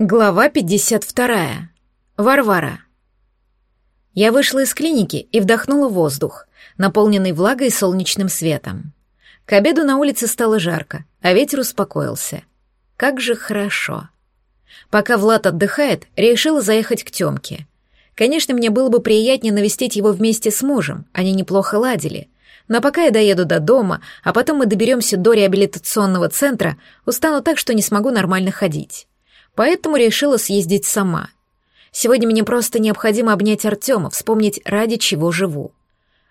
Глава 52. Варвара. Я вышла из клиники и вдохнула воздух, наполненный влагой и солнечным светом. К обеду на улице стало жарко, а ветер успокоился. Как же хорошо. Пока Влад отдыхает, решила заехать к Тёмке. Конечно, мне было бы приятнее навестить его вместе с мужем, они неплохо ладили. Но пока я доеду до дома, а потом мы доберемся до реабилитационного центра, устану так, что не смогу нормально ходить поэтому решила съездить сама. Сегодня мне просто необходимо обнять Артема, вспомнить, ради чего живу.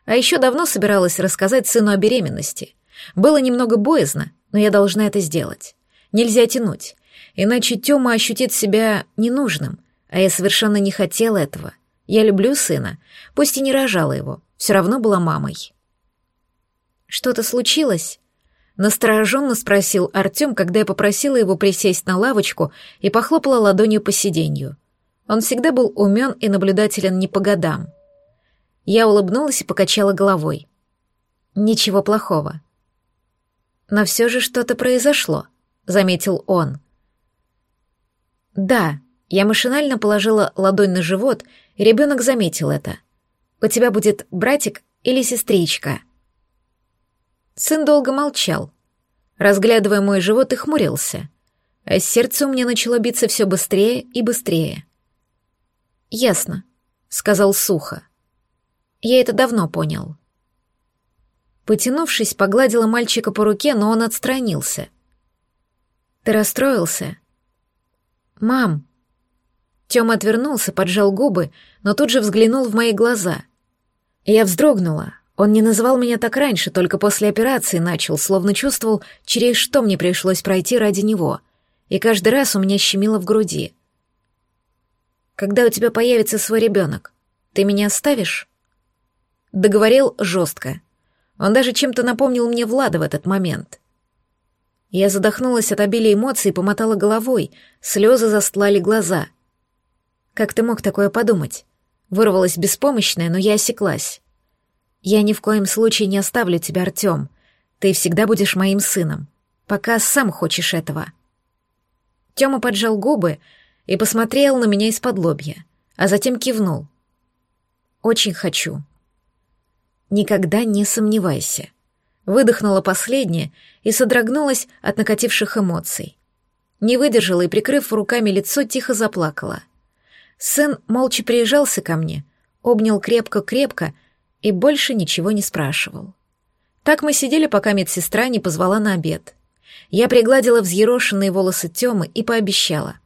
А еще давно собиралась рассказать сыну о беременности. Было немного боязно, но я должна это сделать. Нельзя тянуть, иначе Тёма ощутит себя ненужным, а я совершенно не хотела этого. Я люблю сына, пусть и не рожала его, все равно была мамой. «Что-то случилось?» Настороженно спросил Артем, когда я попросила его присесть на лавочку и похлопала ладонью по сиденью. Он всегда был умен и наблюдателен не по годам. Я улыбнулась и покачала головой. Ничего плохого. Но все же что-то произошло, заметил он. Да, я машинально положила ладонь на живот, и ребенок заметил это. У тебя будет братик или сестричка? Сын долго молчал, разглядывая мой живот и хмурился, а сердце у меня начало биться все быстрее и быстрее. «Ясно», — сказал сухо. «Я это давно понял». Потянувшись, погладила мальчика по руке, но он отстранился. «Ты расстроился?» «Мам!» Тёма отвернулся, поджал губы, но тут же взглянул в мои глаза. Я вздрогнула, он не называл меня так раньше, только после операции начал, словно чувствовал, через что мне пришлось пройти ради него. И каждый раз у меня щемило в груди. «Когда у тебя появится свой ребенок, ты меня оставишь?» Договорил жестко. Он даже чем-то напомнил мне Влада в этот момент. Я задохнулась от обилия эмоций и помотала головой, слезы застлали глаза. «Как ты мог такое подумать?» Вырвалась беспомощная, но я осеклась. Я ни в коем случае не оставлю тебя, Артём. Ты всегда будешь моим сыном, пока сам хочешь этого. Тёма поджал губы и посмотрел на меня из-под лобья, а затем кивнул. Очень хочу. Никогда не сомневайся. Выдохнула последнее и содрогнулась от накативших эмоций. Не выдержала и, прикрыв руками лицо, тихо заплакала. Сын молча приезжался ко мне, обнял крепко-крепко и больше ничего не спрашивал. Так мы сидели, пока медсестра не позвала на обед. Я пригладила взъерошенные волосы Тёмы и пообещала.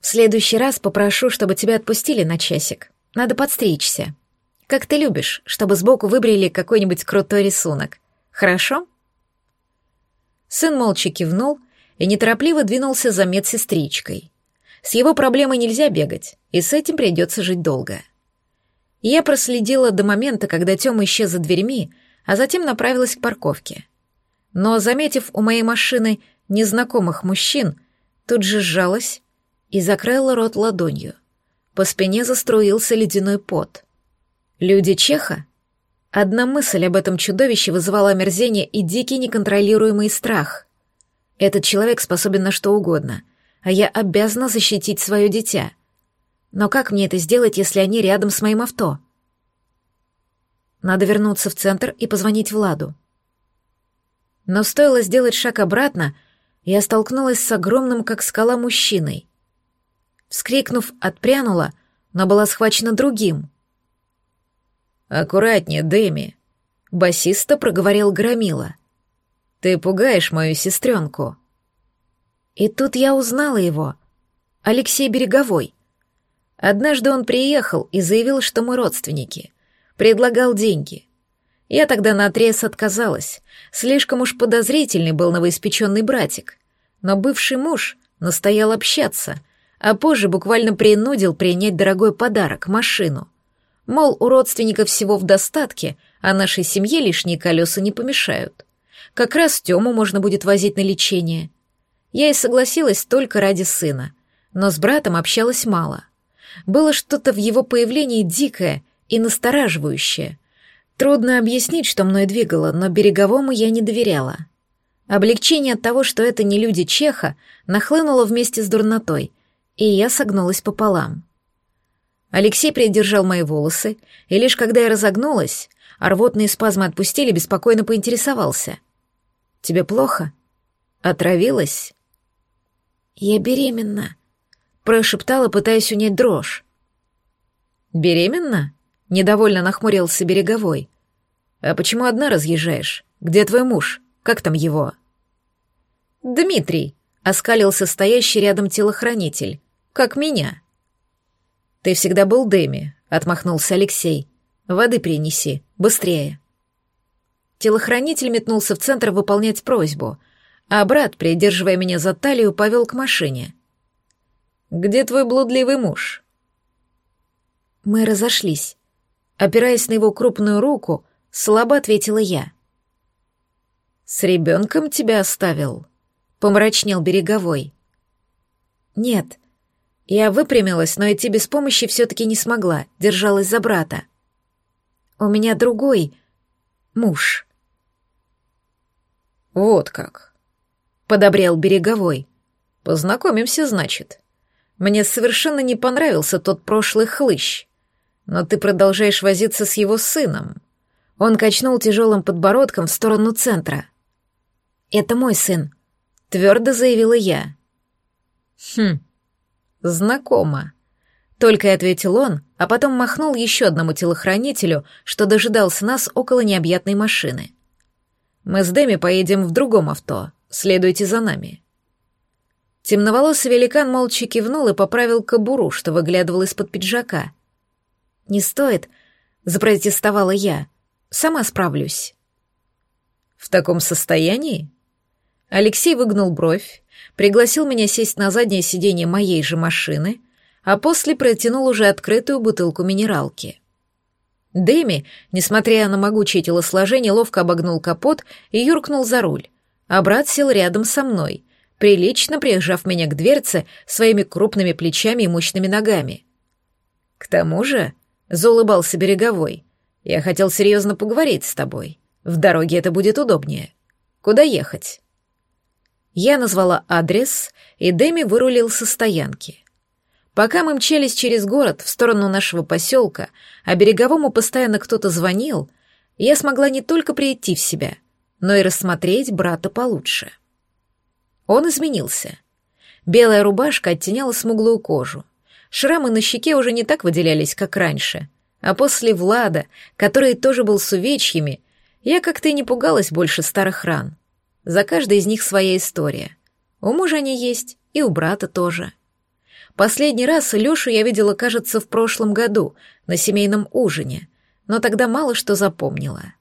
«В следующий раз попрошу, чтобы тебя отпустили на часик. Надо подстричься. Как ты любишь, чтобы сбоку выбрали какой-нибудь крутой рисунок. Хорошо?» Сын молча кивнул и неторопливо двинулся за медсестричкой. С его проблемой нельзя бегать, и с этим придется жить долго. Я проследила до момента, когда Тёма исчез за дверьми, а затем направилась к парковке. Но, заметив у моей машины незнакомых мужчин, тут же сжалась и закрыла рот ладонью. По спине заструился ледяной пот. Люди Чеха? Одна мысль об этом чудовище вызывала омерзение и дикий неконтролируемый страх. Этот человек способен на что угодно, а я обязана защитить свое дитя — но как мне это сделать, если они рядом с моим авто? Надо вернуться в центр и позвонить Владу. Но стоило сделать шаг обратно, я столкнулась с огромным, как скала, мужчиной. Вскрикнув, отпрянула, но была схвачена другим. «Аккуратнее, Дэми», — басиста проговорил Громила. «Ты пугаешь мою сестренку». И тут я узнала его. Алексей Береговой — Однажды он приехал и заявил, что мы родственники. Предлагал деньги. Я тогда наотрез отказалась. Слишком уж подозрительный был новоиспеченный братик. Но бывший муж настоял общаться, а позже буквально принудил принять дорогой подарок — машину. Мол, у родственников всего в достатке, а нашей семье лишние колеса не помешают. Как раз Тему можно будет возить на лечение. Я и согласилась только ради сына, но с братом общалась мало. Было что-то в его появлении дикое и настораживающее. Трудно объяснить, что мной двигало, но береговому я не доверяла. Облегчение от того, что это не люди Чеха, нахлынуло вместе с дурнотой, и я согнулась пополам. Алексей придержал мои волосы, и лишь когда я разогнулась, а рвотные спазмы отпустили, беспокойно поинтересовался. «Тебе плохо? Отравилась?» «Я беременна», — прошептала, пытаясь унять дрожь. «Беременна?» — недовольно нахмурился Береговой. «А почему одна разъезжаешь? Где твой муж? Как там его?» «Дмитрий», — оскалился стоящий рядом телохранитель. «Как меня». «Ты всегда был Дэми», — отмахнулся Алексей. «Воды принеси, быстрее». Телохранитель метнулся в центр выполнять просьбу, а брат, придерживая меня за талию, повел к машине. «Где твой блудливый муж?» Мы разошлись. Опираясь на его крупную руку, слабо ответила я. «С ребенком тебя оставил?» — помрачнел Береговой. «Нет, я выпрямилась, но идти без помощи все-таки не смогла, держалась за брата. У меня другой муж. Вот как. Подобрел береговой. Познакомимся, значит. Мне совершенно не понравился тот прошлый хлыщ. Но ты продолжаешь возиться с его сыном. Он качнул тяжелым подбородком в сторону центра. Это мой сын, твердо заявила я. Хм, «Знакомо», — только и ответил он, а потом махнул еще одному телохранителю, что дожидался нас около необъятной машины. «Мы с Дэми поедем в другом авто. Следуйте за нами». Темноволосый великан молча кивнул и поправил кобуру, что выглядывал из-под пиджака. «Не стоит», — запротестовала я. «Сама справлюсь». «В таком состоянии?» Алексей выгнул бровь, пригласил меня сесть на заднее сиденье моей же машины, а после протянул уже открытую бутылку минералки. Дэми, несмотря на могучее телосложение, ловко обогнул капот и юркнул за руль, а брат сел рядом со мной, прилично прижав меня к дверце своими крупными плечами и мощными ногами. «К тому же», — заулыбался Береговой, — «я хотел серьезно поговорить с тобой. В дороге это будет удобнее. Куда ехать?» Я назвала адрес, и Дэми вырулил со стоянки. Пока мы мчались через город в сторону нашего поселка, а береговому постоянно кто-то звонил, я смогла не только прийти в себя, но и рассмотреть брата получше. Он изменился. Белая рубашка оттеняла смуглую кожу. Шрамы на щеке уже не так выделялись, как раньше. А после Влада, который тоже был с увечьями, я как-то и не пугалась больше старых ран. За каждой из них своя история. У мужа они есть, и у брата тоже. Последний раз Лёшу я видела, кажется, в прошлом году, на семейном ужине, но тогда мало что запомнила.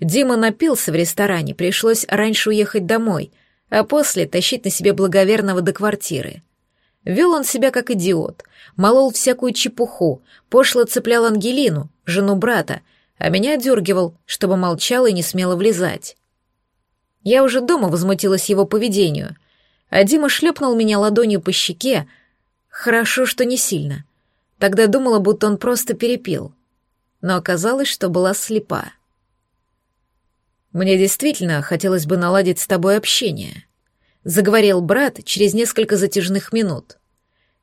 Дима напился в ресторане, пришлось раньше уехать домой, а после тащить на себе благоверного до квартиры. Вел он себя как идиот, молол всякую чепуху, пошло цеплял Ангелину, жену брата, а меня дергивал, чтобы молчала и не смела влезать. Я уже дома возмутилась его поведению, а Дима шлепнул меня ладонью по щеке. Хорошо, что не сильно. Тогда думала, будто он просто перепил. Но оказалось, что была слепа. «Мне действительно хотелось бы наладить с тобой общение», — заговорил брат через несколько затяжных минут.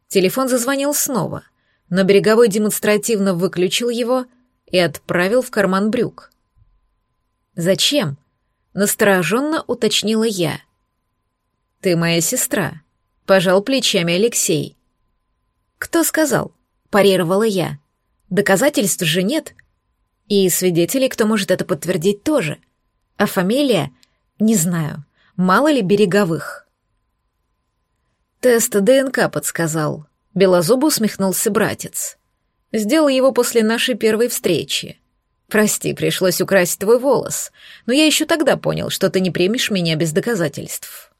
Телефон зазвонил снова, но Береговой демонстративно выключил его и отправил в карман брюк. «Зачем?» Настороженно уточнила я. «Ты моя сестра», — пожал плечами Алексей. «Кто сказал?» — парировала я. «Доказательств же нет. И свидетелей, кто может это подтвердить, тоже. А фамилия? Не знаю. Мало ли береговых». «Тест ДНК подсказал», — белозубо усмехнулся братец. «Сделал его после нашей первой встречи. Прости, пришлось украсть твой волос, но я еще тогда понял, что ты не примешь меня без доказательств.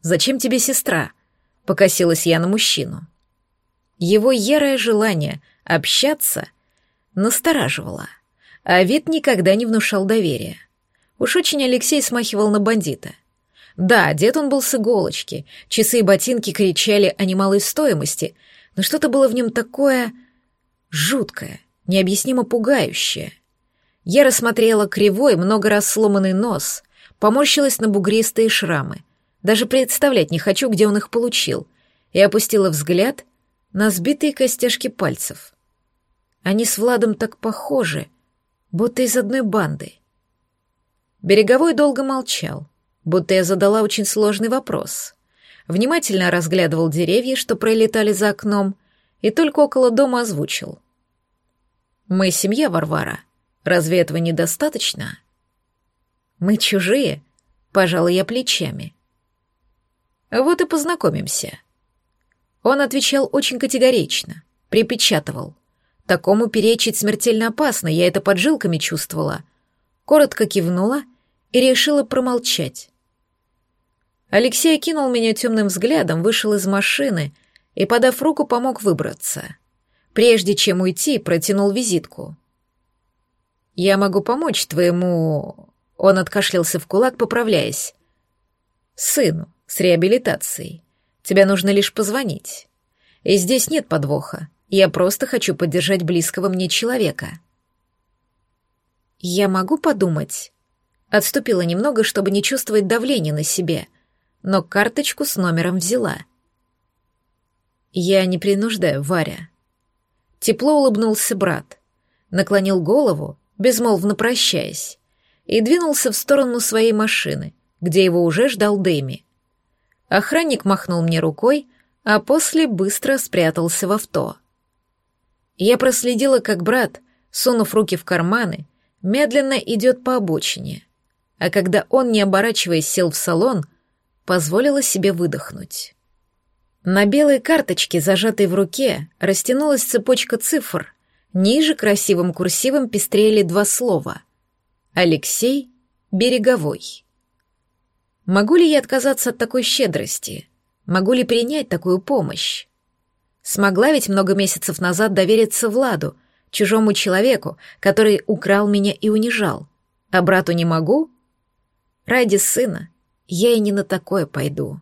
Зачем тебе сестра? Покосилась я на мужчину. Его ярое желание общаться настораживало, а вид никогда не внушал доверия. Уж очень Алексей смахивал на бандита. Да, одет он был с иголочки, часы и ботинки кричали о немалой стоимости, но что-то было в нем такое жуткое, необъяснимо пугающее. Я рассмотрела кривой, много раз сломанный нос, поморщилась на бугристые шрамы. Даже представлять не хочу, где он их получил. и опустила взгляд на сбитые костяшки пальцев. Они с Владом так похожи, будто из одной банды. Береговой долго молчал, будто я задала очень сложный вопрос. Внимательно разглядывал деревья, что пролетали за окном, и только около дома озвучил. «Мы семья, Варвара. Разве этого недостаточно?» «Мы чужие», — пожала я плечами. «Вот и познакомимся». Он отвечал очень категорично, припечатывал. Такому перечить смертельно опасно, я это под жилками чувствовала. Коротко кивнула и решила промолчать. Алексей кинул меня темным взглядом, вышел из машины и, подав руку, помог выбраться. Прежде чем уйти, протянул визитку. «Я могу помочь твоему...» Он откашлялся в кулак, поправляясь. «Сыну, с реабилитацией. Тебе нужно лишь позвонить. И здесь нет подвоха. Я просто хочу поддержать близкого мне человека». «Я могу подумать?» Отступила немного, чтобы не чувствовать давления на себе, но карточку с номером взяла. «Я не принуждаю, Варя». Тепло улыбнулся брат, наклонил голову, безмолвно прощаясь, и двинулся в сторону своей машины, где его уже ждал Дэми. Охранник махнул мне рукой, а после быстро спрятался в авто. Я проследила, как брат, сунув руки в карманы, медленно идет по обочине, а когда он, не оборачиваясь, сел в салон, позволила себе выдохнуть. На белой карточке, зажатой в руке, растянулась цепочка цифр. Ниже красивым курсивом пестрели два слова. «Алексей Береговой». Могу ли я отказаться от такой щедрости? Могу ли принять такую помощь? Смогла ведь много месяцев назад довериться Владу, чужому человеку, который украл меня и унижал. А брату не могу? Ради сына я и не на такое пойду.